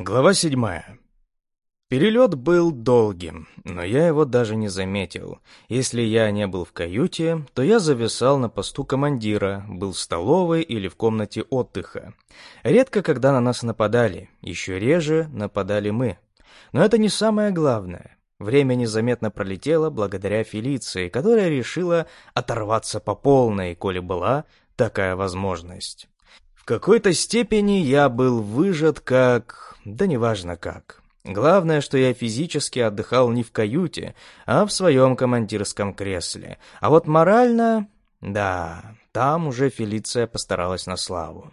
Глава седьмая. Перелет был долгим, но я его даже не заметил. Если я не был в каюте, то я зависал на посту командира, был в столовой или в комнате отдыха. Редко, когда на нас нападали, еще реже нападали мы. Но это не самое главное. Время незаметно пролетело благодаря Фелиции, которая решила оторваться по полной, коли была такая возможность. В какой-то степени я был выжат как да неважно как. Главное, что я физически отдыхал не в каюте, а в своем командирском кресле. А вот морально... Да, там уже Фелиция постаралась на славу.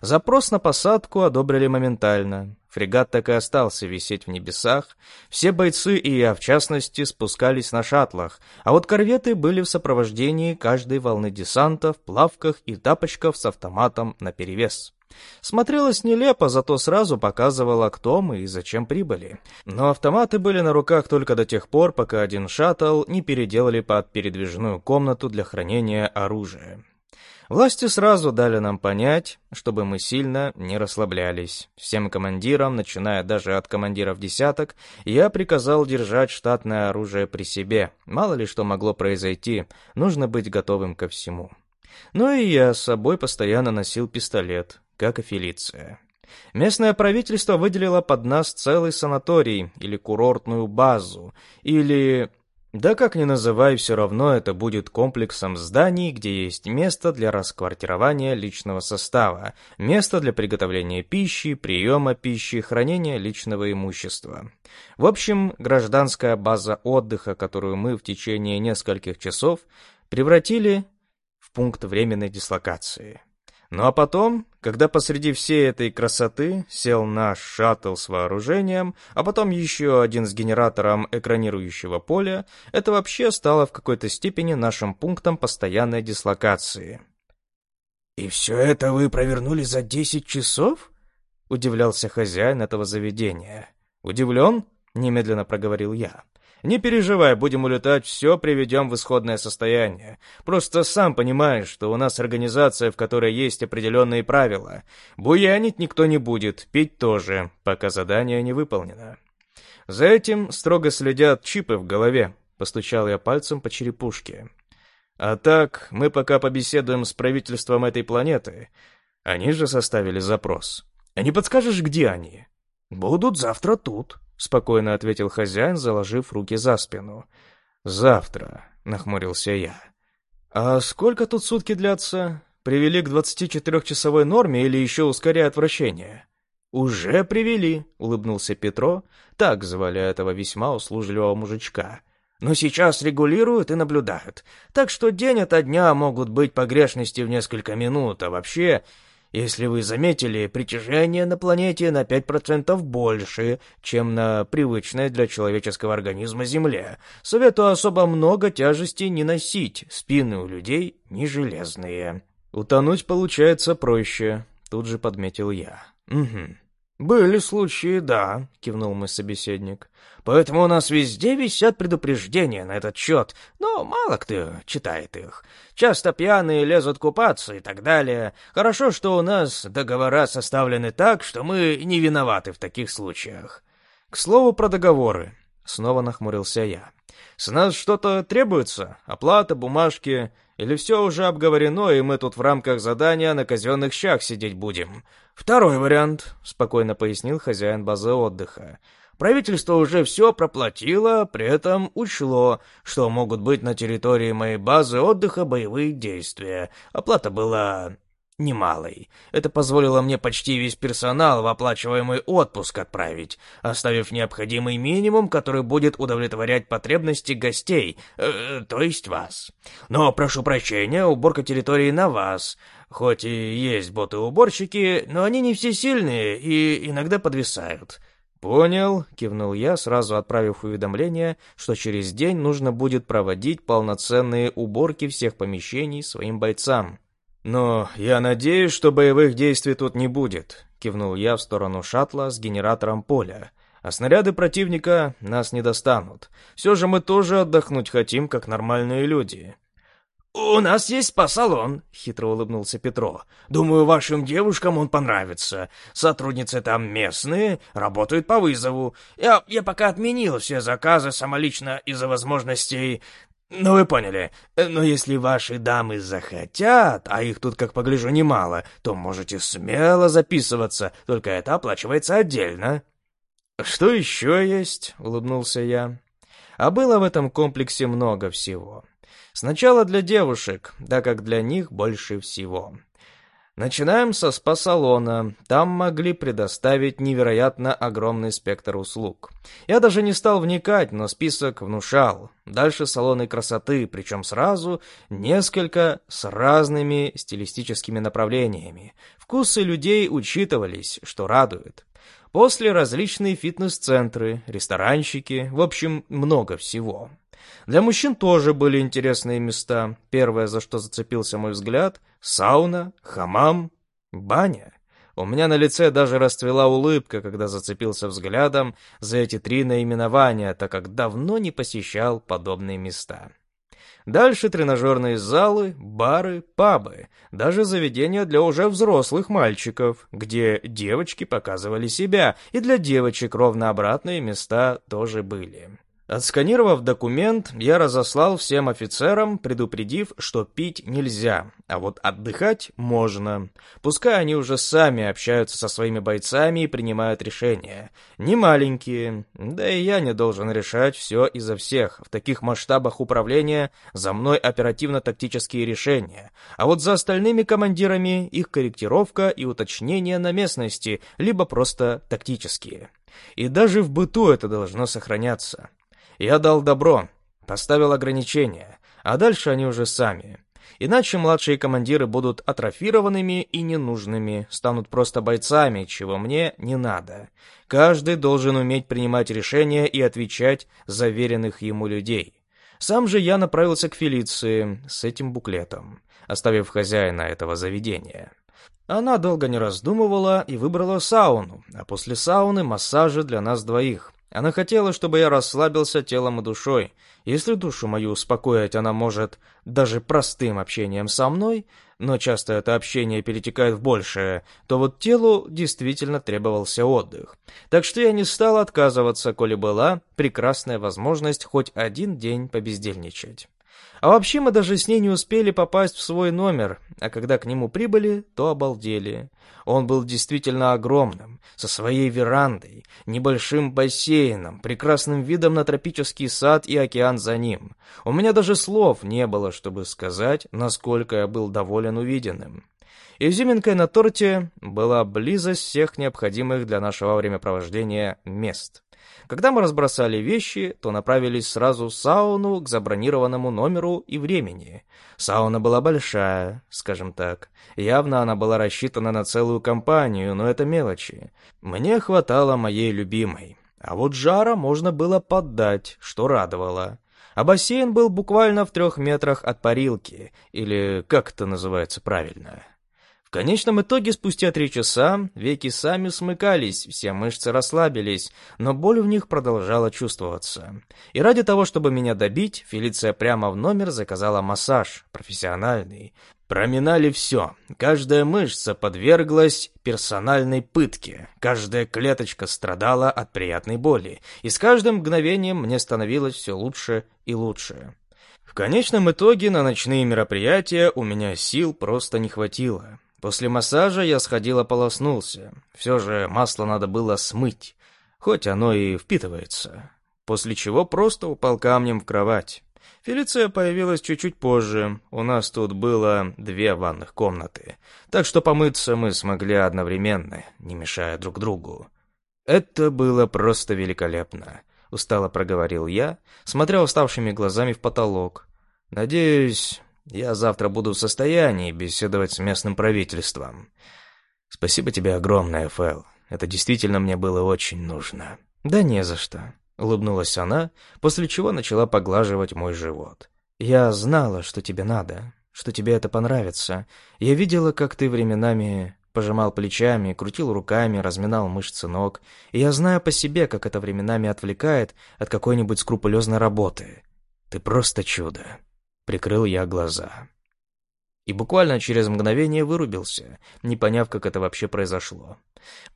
Запрос на посадку одобрили моментально. Фрегат так и остался висеть в небесах. Все бойцы, и я в частности, спускались на шаттлах, а вот корветы были в сопровождении каждой волны десанта в плавках и тапочках с автоматом наперевес. Смотрелось нелепо, зато сразу показывало, кто мы и зачем прибыли. Но автоматы были на руках только до тех пор, пока один шаттл не переделали под передвижную комнату для хранения оружия. Власти сразу дали нам понять, чтобы мы сильно не расслаблялись. Всем командирам, начиная даже от командиров десяток, я приказал держать штатное оружие при себе. Мало ли что могло произойти, нужно быть готовым ко всему. Ну и я с собой постоянно носил пистолет, как и Фелиция. Местное правительство выделило под нас целый санаторий или курортную базу, или... Да как ни называй, все равно это будет комплексом зданий, где есть место для расквартирования личного состава, место для приготовления пищи, приема пищи, хранения личного имущества. В общем, гражданская база отдыха, которую мы в течение нескольких часов превратили в пункт временной дислокации. Ну а потом, когда посреди всей этой красоты сел наш шаттл с вооружением, а потом еще один с генератором экранирующего поля, это вообще стало в какой-то степени нашим пунктом постоянной дислокации. «И все это вы провернули за десять часов?» — удивлялся хозяин этого заведения. «Удивлен?» — немедленно проговорил я. Не переживай, будем улетать, все приведем в исходное состояние. Просто сам понимаешь, что у нас организация, в которой есть определенные правила. Буянить никто не будет, пить тоже, пока задание не выполнено. За этим строго следят чипы в голове, постучал я пальцем по черепушке. А так, мы пока побеседуем с правительством этой планеты. Они же составили запрос. А не подскажешь, где они? Будут завтра тут, спокойно ответил хозяин, заложив руки за спину. Завтра, нахмурился я. А сколько тут сутки длятся? Привели к 24-часовой норме или еще ускоряют вращение? Уже привели, улыбнулся Петро, так звали этого весьма услужливого мужичка. Но сейчас регулируют и наблюдают. Так что день ото дня могут быть погрешности в несколько минут, а вообще если вы заметили, притяжение на планете на 5% больше, чем на привычной для человеческого организма Земле. Советую особо много тяжести не носить, спины у людей не железные. Утонуть получается проще, тут же подметил я. Угу. «Были случаи, да», — кивнул мой собеседник. «Поэтому у нас везде висят предупреждения на этот счет, но мало кто читает их. Часто пьяные лезут купаться и так далее. Хорошо, что у нас договора составлены так, что мы не виноваты в таких случаях». «К слову про договоры», — снова нахмурился я. «С нас что-то требуется? Оплата, бумажки? Или все уже обговорено, и мы тут в рамках задания на казенных щах сидеть будем?» «Второй вариант», — спокойно пояснил хозяин базы отдыха. «Правительство уже все проплатило, при этом учло, что могут быть на территории моей базы отдыха боевые действия. Оплата была немалой. Это позволило мне почти весь персонал в оплачиваемый отпуск отправить, оставив необходимый минимум, который будет удовлетворять потребности гостей, э, то есть вас. Но, прошу прощения, уборка территории на вас. Хоть и есть боты-уборщики, но они не все сильные и иногда подвисают. «Понял», — кивнул я, сразу отправив уведомление, что через день нужно будет проводить полноценные уборки всех помещений своим бойцам. «Но я надеюсь, что боевых действий тут не будет», — кивнул я в сторону шаттла с генератором поля. «А снаряды противника нас не достанут. Все же мы тоже отдохнуть хотим, как нормальные люди». «У нас есть спа-салон», — хитро улыбнулся Петро. «Думаю, вашим девушкам он понравится. Сотрудницы там местные, работают по вызову. Я, я пока отменил все заказы самолично из-за возможностей... Ну, вы поняли. Но если ваши дамы захотят, а их тут, как погляжу, немало, то можете смело записываться, только это оплачивается отдельно». «Что еще есть?» — улыбнулся я. А было в этом комплексе много всего. Сначала для девушек, так как для них больше всего. Начинаем со спа-салона. Там могли предоставить невероятно огромный спектр услуг. Я даже не стал вникать, но список внушал. Дальше салоны красоты, причем сразу несколько с разными стилистическими направлениями. Вкусы людей учитывались, что радует. После различные фитнес-центры, ресторанчики, в общем, много всего. Для мужчин тоже были интересные места. Первое, за что зацепился мой взгляд — сауна, хамам, баня. У меня на лице даже расцвела улыбка, когда зацепился взглядом за эти три наименования, так как давно не посещал подобные места. Дальше тренажерные залы, бары, пабы, даже заведения для уже взрослых мальчиков, где девочки показывали себя, и для девочек ровно обратные места тоже были. Отсканировав документ, я разослал всем офицерам, предупредив, что пить нельзя, а вот отдыхать можно. Пускай они уже сами общаются со своими бойцами и принимают решения. Не маленькие, да и я не должен решать все и за всех. В таких масштабах управления за мной оперативно-тактические решения, а вот за остальными командирами их корректировка и уточнение на местности, либо просто тактические. И даже в быту это должно сохраняться. Я дал добро, поставил ограничения, а дальше они уже сами. Иначе младшие командиры будут атрофированными и ненужными, станут просто бойцами, чего мне не надо. Каждый должен уметь принимать решения и отвечать за веренных ему людей. Сам же я направился к Фелиции с этим буклетом, оставив хозяина этого заведения. Она долго не раздумывала и выбрала сауну, а после сауны массажи для нас двоих. Она хотела, чтобы я расслабился телом и душой. Если душу мою успокоить она может даже простым общением со мной, но часто это общение перетекает в большее, то вот телу действительно требовался отдых. Так что я не стал отказываться, коли была прекрасная возможность хоть один день побездельничать. А вообще мы даже с ней не успели попасть в свой номер, а когда к нему прибыли, то обалдели. Он был действительно огромным, со своей верандой, небольшим бассейном, прекрасным видом на тропический сад и океан за ним. У меня даже слов не было, чтобы сказать, насколько я был доволен увиденным. Изюминкой на торте была близость всех необходимых для нашего времяпровождения мест. Когда мы разбросали вещи, то направились сразу в сауну к забронированному номеру и времени. Сауна была большая, скажем так. Явно она была рассчитана на целую компанию, но это мелочи. Мне хватало моей любимой. А вот жара можно было поддать, что радовало. А бассейн был буквально в трех метрах от парилки, или как это называется правильно конечном итоге, спустя три часа, веки сами смыкались, все мышцы расслабились, но боль в них продолжала чувствоваться. И ради того, чтобы меня добить, Фелиция прямо в номер заказала массаж, профессиональный. Проминали все. Каждая мышца подверглась персональной пытке. Каждая клеточка страдала от приятной боли. И с каждым мгновением мне становилось все лучше и лучше. В конечном итоге на ночные мероприятия у меня сил просто не хватило. После массажа я сходил ополоснулся. Все же масло надо было смыть, хоть оно и впитывается. После чего просто упал камнем в кровать. Фелиция появилась чуть-чуть позже. У нас тут было две ванных комнаты. Так что помыться мы смогли одновременно, не мешая друг другу. Это было просто великолепно, устало проговорил я, смотря уставшими глазами в потолок. Надеюсь, я завтра буду в состоянии беседовать с местным правительством. Спасибо тебе огромное, Фэл. Это действительно мне было очень нужно. Да не за что, улыбнулась она, после чего начала поглаживать мой живот. Я знала, что тебе надо, что тебе это понравится. Я видела, как ты временами пожимал плечами, крутил руками, разминал мышцы ног. И я знаю по себе, как это временами отвлекает от какой-нибудь скрупулезной работы. Ты просто чудо. Прикрыл я глаза. И буквально через мгновение вырубился, не поняв, как это вообще произошло.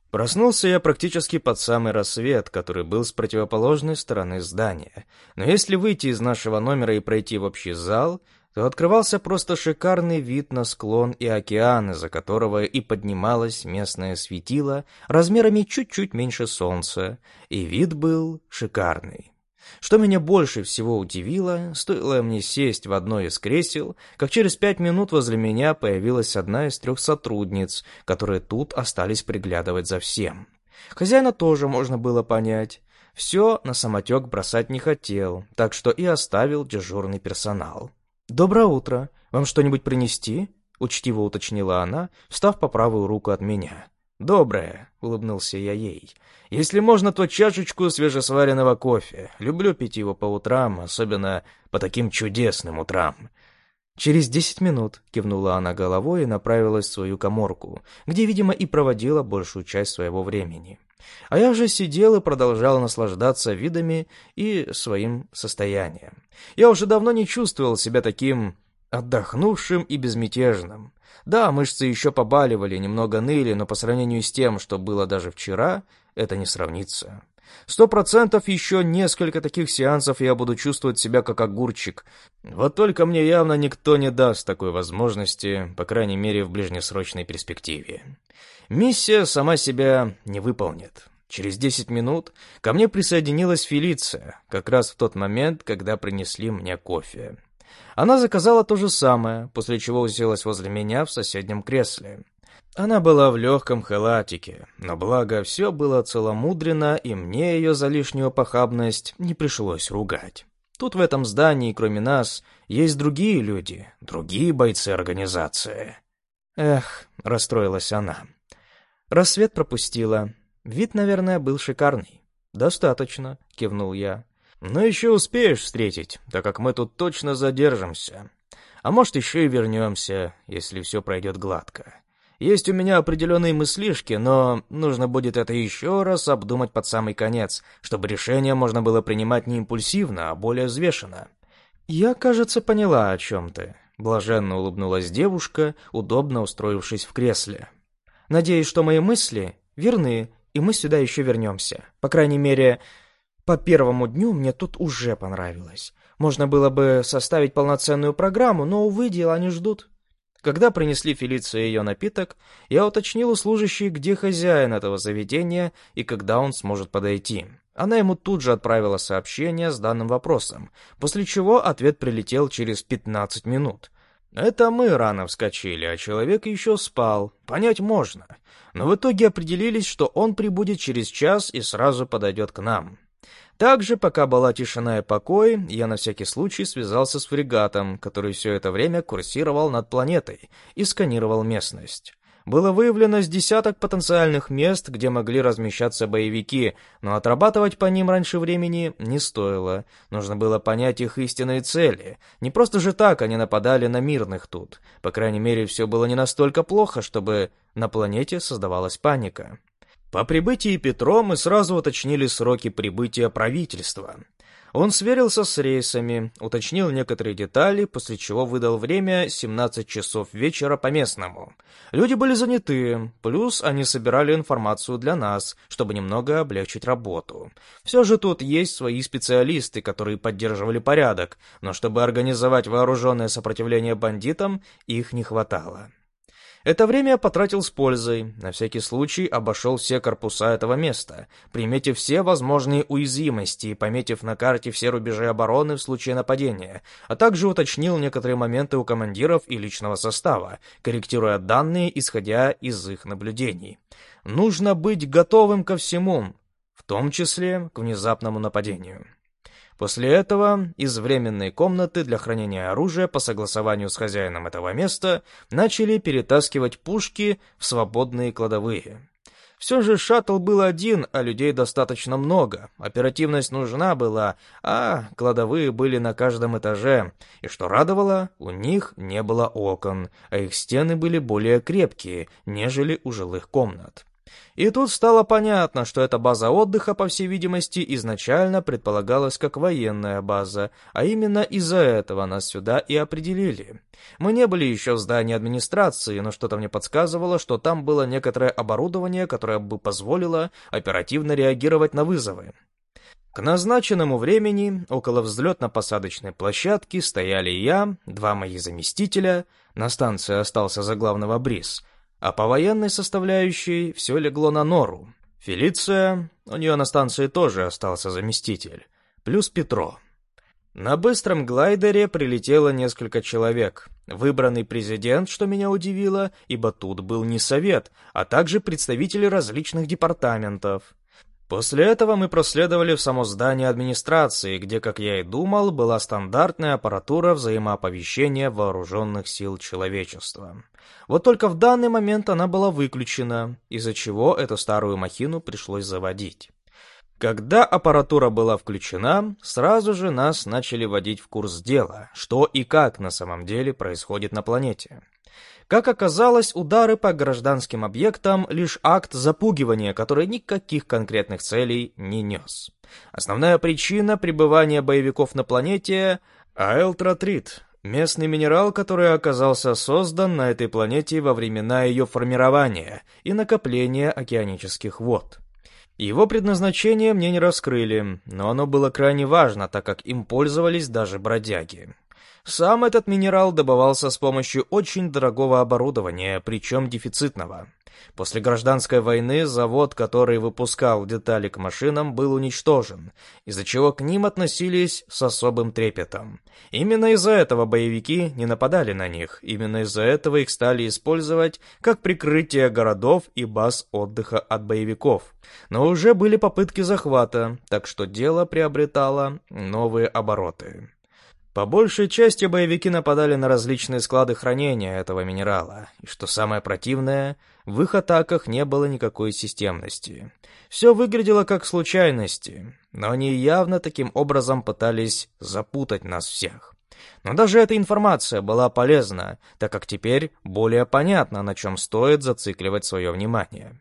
Проснулся я практически под самый рассвет, который был с противоположной стороны здания. Но если выйти из нашего номера и пройти в общий зал, то открывался просто шикарный вид на склон и океан, из-за которого и поднималось местное светило размерами чуть-чуть меньше солнца, и вид был шикарный. Что меня больше всего удивило, стоило мне сесть в одно из кресел, как через пять минут возле меня появилась одна из трех сотрудниц, которые тут остались приглядывать за всем. Хозяина тоже можно было понять. Все на самотек бросать не хотел, так что и оставил дежурный персонал. «Доброе утро. Вам что-нибудь принести?» — учтиво уточнила она, встав по правую руку от меня. «Доброе», — улыбнулся я ей. «Если можно, то чашечку свежесваренного кофе. Люблю пить его по утрам, особенно по таким чудесным утрам». «Через десять минут», — кивнула она головой и направилась в свою коморку, где, видимо, и проводила большую часть своего времени. А я же сидел и продолжал наслаждаться видами и своим состоянием. Я уже давно не чувствовал себя таким отдохнувшим и безмятежным. Да, мышцы еще побаливали, немного ныли, но по сравнению с тем, что было даже вчера, это не сравнится. Сто процентов еще несколько таких сеансов, я буду чувствовать себя как огурчик. Вот только мне явно никто не даст такой возможности, по крайней мере, в ближнесрочной перспективе. Миссия сама себя не выполнит. Через десять минут ко мне присоединилась Фелиция, как раз в тот момент, когда принесли мне кофе. Она заказала то же самое, после чего уселась возле меня в соседнем кресле. Она была в легком халатике, но благо все было целомудренно, и мне ее за лишнюю похабность не пришлось ругать. Тут в этом здании, кроме нас, есть другие люди, другие бойцы организации. Эх, расстроилась она. Рассвет пропустила. Вид, наверное, был шикарный. «Достаточно», — кивнул я. Но еще успеешь встретить, так как мы тут точно задержимся. А может, еще и вернемся, если все пройдет гладко. Есть у меня определенные мыслишки, но нужно будет это еще раз обдумать под самый конец, чтобы решение можно было принимать не импульсивно, а более взвешенно. «Я, кажется, поняла, о чем ты», — блаженно улыбнулась девушка, удобно устроившись в кресле. «Надеюсь, что мои мысли верны, и мы сюда еще вернемся. По крайней мере, по первому дню мне тут уже понравилось. Можно было бы составить полноценную программу, но, увы, дела не ждут. Когда принесли Фелиции ее напиток, я уточнил у служащей, где хозяин этого заведения и когда он сможет подойти. Она ему тут же отправила сообщение с данным вопросом, после чего ответ прилетел через 15 минут. Это мы рано вскочили, а человек еще спал. Понять можно. Но в итоге определились, что он прибудет через час и сразу подойдет к нам. Также, пока была тишина и покой, я на всякий случай связался с фрегатом, который все это время курсировал над планетой и сканировал местность. Было выявлено с десяток потенциальных мест, где могли размещаться боевики, но отрабатывать по ним раньше времени не стоило. Нужно было понять их истинные цели. Не просто же так они нападали на мирных тут. По крайней мере, все было не настолько плохо, чтобы на планете создавалась паника. По прибытии Петро мы сразу уточнили сроки прибытия правительства. Он сверился с рейсами, уточнил некоторые детали, после чего выдал время 17 часов вечера по местному. Люди были заняты, плюс они собирали информацию для нас, чтобы немного облегчить работу. Все же тут есть свои специалисты, которые поддерживали порядок, но чтобы организовать вооруженное сопротивление бандитам, их не хватало. Это время я потратил с пользой, на всякий случай обошел все корпуса этого места, приметив все возможные уязвимости и пометив на карте все рубежи обороны в случае нападения, а также уточнил некоторые моменты у командиров и личного состава, корректируя данные, исходя из их наблюдений. Нужно быть готовым ко всему, в том числе к внезапному нападению. После этого из временной комнаты для хранения оружия по согласованию с хозяином этого места начали перетаскивать пушки в свободные кладовые. Все же шаттл был один, а людей достаточно много. Оперативность нужна была, а кладовые были на каждом этаже. И что радовало, у них не было окон, а их стены были более крепкие, нежели у жилых комнат. И тут стало понятно, что эта база отдыха, по всей видимости, изначально предполагалась как военная база, а именно из-за этого нас сюда и определили. Мы не были еще в здании администрации, но что-то мне подсказывало, что там было некоторое оборудование, которое бы позволило оперативно реагировать на вызовы. К назначенному времени около взлетно-посадочной площадки стояли я, два мои заместителя, на станции остался за главного бриз — а по военной составляющей все легло на нору. Фелиция, у нее на станции тоже остался заместитель, плюс Петро. На быстром глайдере прилетело несколько человек. Выбранный президент, что меня удивило, ибо тут был не совет, а также представители различных департаментов. После этого мы проследовали в само здание администрации, где, как я и думал, была стандартная аппаратура взаимооповещения вооруженных сил человечества. Вот только в данный момент она была выключена, из-за чего эту старую махину пришлось заводить. Когда аппаратура была включена, сразу же нас начали вводить в курс дела, что и как на самом деле происходит на планете. Как оказалось, удары по гражданским объектам — лишь акт запугивания, который никаких конкретных целей не нес. Основная причина пребывания боевиков на планете — аэлтротрит, Местный минерал, который оказался создан на этой планете во времена ее формирования и накопления океанических вод. Его предназначение мне не раскрыли, но оно было крайне важно, так как им пользовались даже бродяги. Сам этот минерал добывался с помощью очень дорогого оборудования, причем дефицитного. После гражданской войны завод, который выпускал детали к машинам, был уничтожен, из-за чего к ним относились с особым трепетом. Именно из-за этого боевики не нападали на них, именно из-за этого их стали использовать как прикрытие городов и баз отдыха от боевиков. Но уже были попытки захвата, так что дело приобретало новые обороты. По большей части боевики нападали на различные склады хранения этого минерала, и что самое противное, в их атаках не было никакой системности. Все выглядело как случайности, но они явно таким образом пытались запутать нас всех. Но даже эта информация была полезна, так как теперь более понятно, на чем стоит зацикливать свое внимание.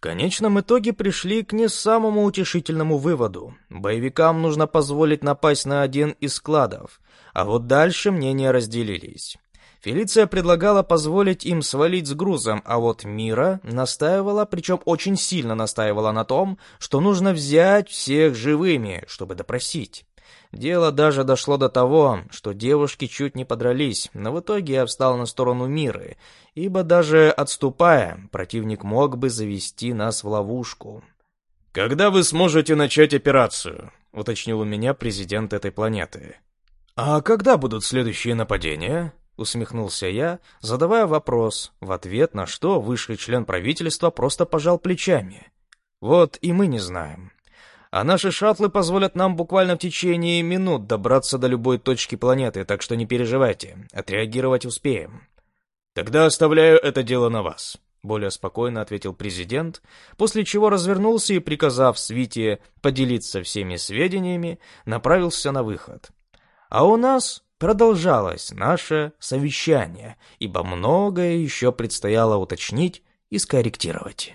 В конечном итоге пришли к не самому утешительному выводу. Боевикам нужно позволить напасть на один из складов, а вот дальше мнения разделились. Фелиция предлагала позволить им свалить с грузом, а вот Мира настаивала, причем очень сильно настаивала на том, что нужно взять всех живыми, чтобы допросить. Дело даже дошло до того, что девушки чуть не подрались, но в итоге я встал на сторону Миры, ибо даже отступая, противник мог бы завести нас в ловушку. «Когда вы сможете начать операцию?» — уточнил у меня президент этой планеты. «А когда будут следующие нападения?» — усмехнулся я, задавая вопрос, в ответ на что высший член правительства просто пожал плечами. «Вот и мы не знаем а наши шаттлы позволят нам буквально в течение минут добраться до любой точки планеты, так что не переживайте, отреагировать успеем. Тогда оставляю это дело на вас. Более спокойно ответил президент, после чего развернулся и, приказав Свите поделиться всеми сведениями, направился на выход. А у нас продолжалось наше совещание, ибо многое еще предстояло уточнить и скорректировать.